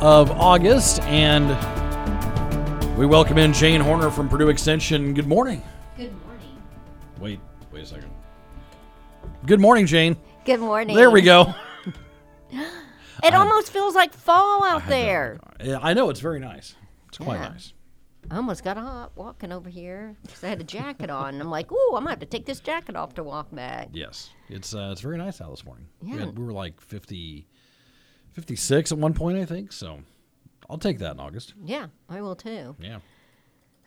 of August, and we welcome in Jane Horner from Purdue Extension. Good morning. Good morning. Wait, wait a second. Good morning, Jane. Good morning. There we go. It almost feels like fall out there. Yeah, I know it's very nice. It's quite Yeah. nice. I almost got hot walking over here because I had a jacket on. And I'm like, ooh, I'm gonna have to take this jacket off to walk back. Yes, it's uh, it's very nice out this morning. We, Yeah. had- we were like 50, 56 at one point, I think. So I'll take that in August. Yeah, I will too. Yeah.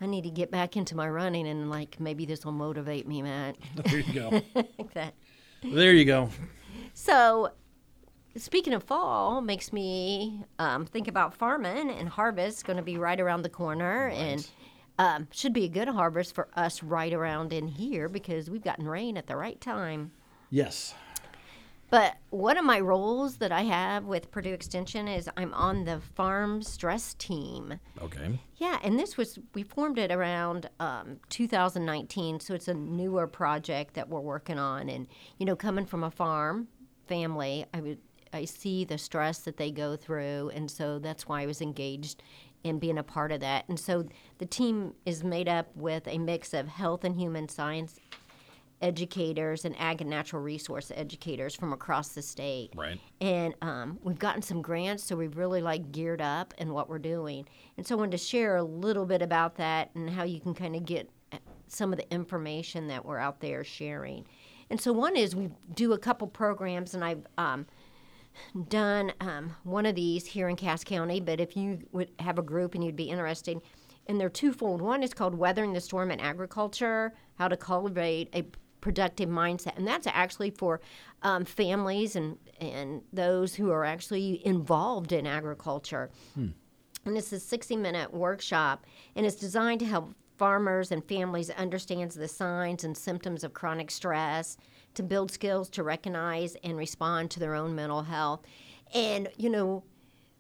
I need to get back into my running and like maybe this will motivate me, Matt. There you go. like that. there you go. So, speaking of fall, makes me um, think about farming and harvest. Going to be right around the corner, and um, should be a good harvest for us right around in here because we've gotten rain at the right time. Yes. But one of my roles that I have with Purdue Extension is I'm on the farm stress team. Okay. Yeah, and this was we formed it around um, 2019, so it's a newer project that we're working on. And you know, coming from a farm family, I would I see the stress that they go through, and so that's why I was engaged in being a part of that. And so the team is made up with a mix of health and human science educators and ag and natural resource educators from across the state. Right. and um, we've gotten some grants so we've really like geared up in what we're doing. And so i wanted to share a little bit about that and how you can kind of get uh, some of the information that we're out there sharing. And so one is we do a couple programs and i've um, done um, one of these here in cass county but if you would have a group and you'd be interested and they're twofold. One is called weathering the storm in agriculture how to cultivate a productive mindset. And that's actually for um, families and and those who are actually involved in agriculture. And it's a 60 minute workshop and it's designed to help farmers and families understand the signs and symptoms of chronic stress to build skills to recognize and respond to their own mental health. And you know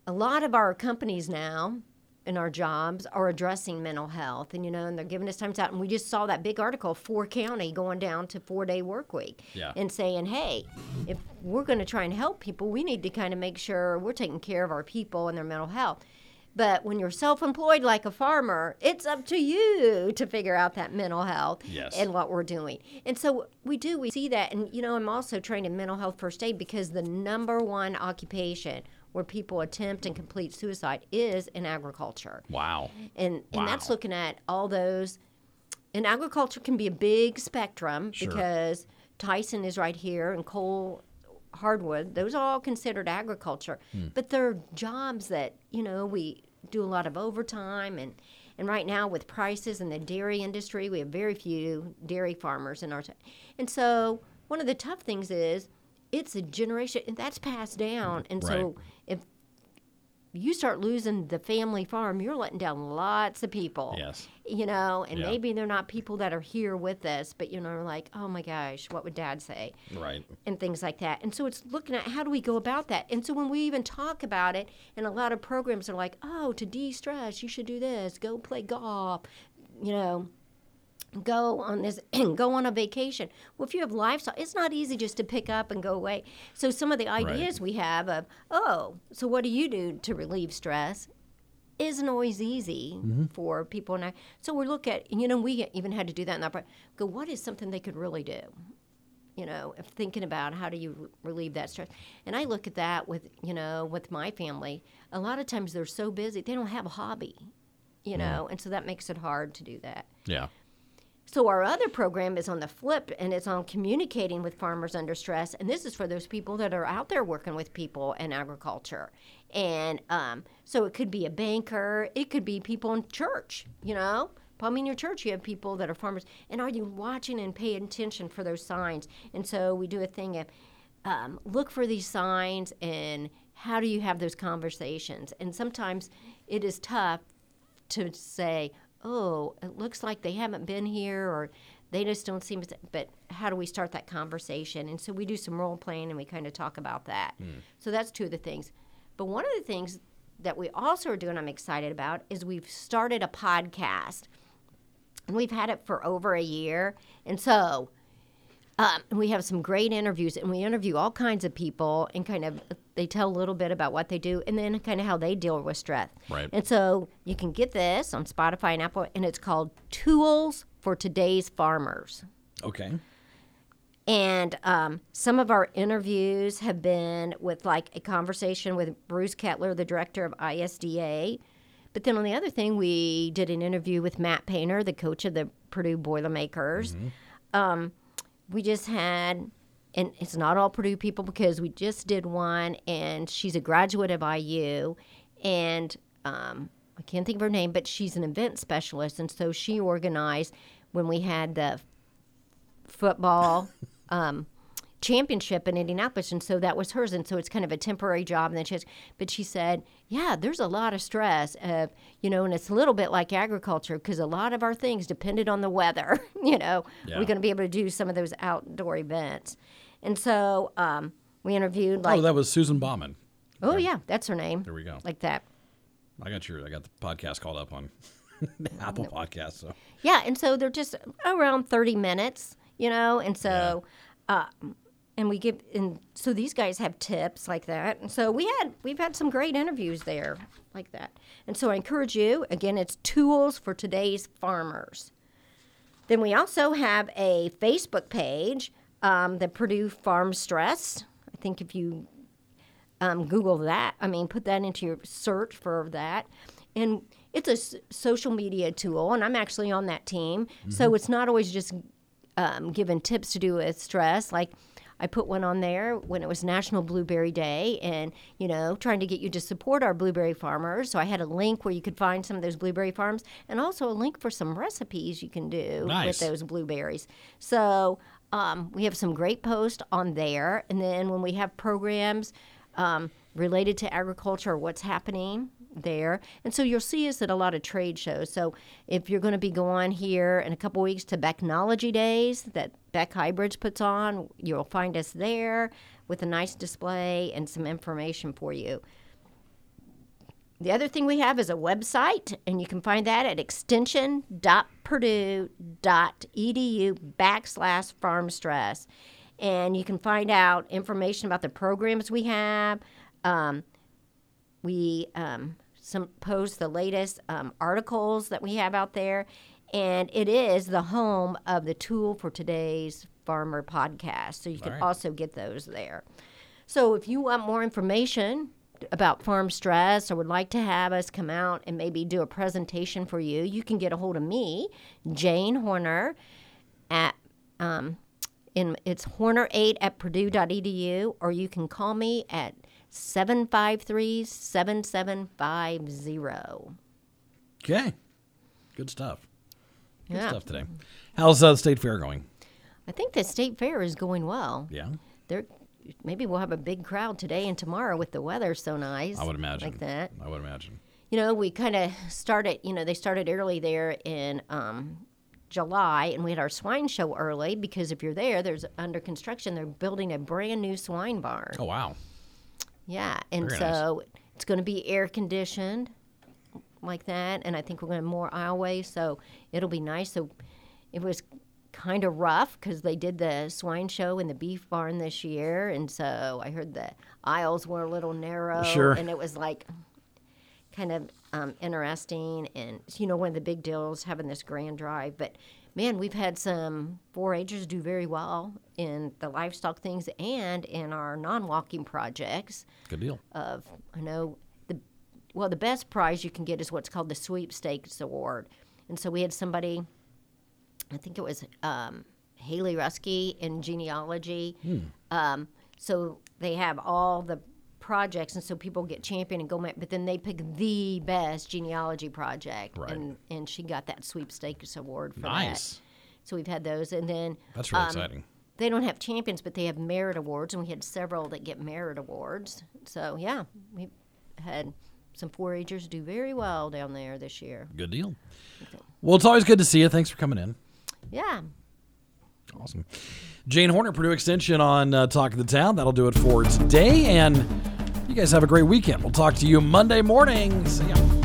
a lot of our companies now in our jobs are addressing mental health and you know and they're giving us time out and we just saw that big article four county going down to four day work week Yeah. and saying hey if we're going to try and help people we need to kind of make sure we're taking care of our people and their mental health but when you're self-employed like a farmer it's up to you to figure out that mental health Yes. and what we're doing and so we do we see that and you know i'm also trained in mental health first aid because the number one occupation where people attempt and complete suicide is in agriculture Wow. and and that's looking at all those and agriculture can be a big spectrum Sure. because tyson is right here and Cole hardwood those are all considered agriculture Hmm. but they're jobs that you know we do a lot of overtime and and right now with prices in the dairy industry we have very few dairy farmers in our town and so one of the tough things is it's a generation and that's passed down and so Right. if you start losing the family farm, you're letting down lots of people. Yes. You know, and Yeah. maybe they're not people that are here with us, but you know, like, oh my gosh, what would dad say? Right. And things like that. And so it's looking at how do we go about that? And so when we even talk about it, and a lot of programs are like, oh, to de stress, you should do this, go play golf, you know, go on this go on a vacation. Well, if you have lifestyle, it's not easy just to pick up and go away. So some of the ideas we have of, oh, so what do you do to relieve stress? Isn't always easy mm-hmm. for people, and I. So we look at, you know, we even had to do that in that. part. Go, what is something they could really do? You know, if thinking about how do you relieve that stress, and I look at that with, you know, with my family. A lot of times they're so busy they don't have a hobby, you mm-hmm. know, and so that makes it hard to do that. Yeah. So our other program is on the flip, and it's on communicating with farmers under stress. And this is for those people that are out there working with people in agriculture. And um, so it could be a banker, it could be people in church. You know, probably in your church you have people that are farmers. And are you watching and paying attention for those signs? And so we do a thing of um, look for these signs and how do you have those conversations? And sometimes it is tough to say, oh, it looks like they haven't been here or they just don't seem to, but how do we start that conversation? And so we do some role playing and we kind of talk about that. Hmm. So that's two of the things. But one of the things that we also are doing, I'm excited about, is we've started a podcast. And we've had it for over a year. And so um, we have some great interviews, and we interview all kinds of people, and kind of they tell a little bit about what they do, and then kind of how they deal with stress. Right. And so you can get this on Spotify and Apple, and it's called Tools for Today's Farmers. Okay. And um, some of our interviews have been with like a conversation with Bruce Kettler, the director of ISDA. But then on the other thing, we did an interview with Matt Painter, the coach of the Purdue Boilermakers. Um, we just had, and it's not all Purdue people because we just did one, and she's a graduate of IU, and um, I can't think of her name, but she's an event specialist, and so she organized when we had the football um, championship in Indianapolis, and so that was hers, and so it's kind of a temporary job. And then she has, but she said, yeah, there's a lot of stress, of, you know, and it's a little bit like agriculture because a lot of our things depended on the weather. you know, Yeah. we're going to be able to do some of those outdoor events, and so um, we interviewed like, oh, that was Susan Bauman. oh yeah, that's her name. There we go. Like that. I got your I got the podcast called up on Apple Podcast. So Yeah, and so they're just around 30 minutes, you know, and so, uh, and we give, and so these guys have tips like that. And so we had, we've had some great interviews there like that. And so I encourage you, again, it's tools for today's farmers. Then we also have a Facebook page, um, the Purdue Farm Stress. I think if you um, Google that. I mean, put that into your search for that. And it's a s- social media tool, and I'm actually on that team. So it's not always just um, giving tips to do with stress. Like I put one on there when it was National Blueberry Day, and you know, trying to get you to support our blueberry farmers. So I had a link where you could find some of those blueberry farms, and also a link for some recipes you can do Nice. with those blueberries. So um, we have some great posts on there, and then when we have programs um, related to agriculture or what's happening there. And so you'll see us at a lot of trade shows. So if you're going to be going here in a couple weeks to Becknology Days that Beck Hybrids puts on, you'll find us there with a nice display and some information for you. The other thing we have is a website, and you can find that at extension.purdue.edu backslash farm stress. And you can find out information about the programs we have. Um, we um, some post the latest um, articles that we have out there, and it is the home of the Tool for Today's Farmer podcast. So you can right. also get those there. So if you want more information about farm stress or would like to have us come out and maybe do a presentation for you, you can get a hold of me, Jane Horner, at um, in it's Horner8 at Purdue.edu, or you can call me at 753 7750. okay, good stuff. Good Yeah. stuff today. How's uh, the state fair going? I think the state fair is going well. Yeah, There, maybe we'll have a big crowd today and tomorrow with the weather so nice. I would imagine Like that. I would imagine. you know, we kind of started, you know, they started early there in um, July, and we had our swine show early because if you're there, there's under construction, they're building a brand new swine barn. Oh wow, Yeah, and Very nice. so it's going to be air conditioned like that, and I think we're going to have more aisleways, so it'll be nice. So it was kind of rough because they did the swine show in the beef barn this year, and so I heard the aisles were a little narrow, Sure. and it was like kind of um, interesting. And you know, one of the big deals having this grand drive, but. Man, we've had some 4-Hers do very well in the livestock things and in our non-walking projects good deal. of I know the well the best prize you can get is what's called the sweepstakes award, and so we had somebody, I think it was um, Haley Rusky in genealogy. Um, so they have all the projects, and so people get champion and go, but then they pick the best genealogy project, Right. and and she got that sweepstakes award for Nice. that. So we've had those, and then That's really um, exciting. they don't have champions, but they have merit awards, and we had several that get merit awards. So yeah, we had some 4-Hers do very well down there this year. Good deal. Well, it's always good to see you. Thanks for coming in. Yeah. Awesome. Jane Horner, Purdue Extension on uh, Talk of the Town. That'll do it for today. And you guys have a great weekend. We'll talk to you Monday morning. See ya.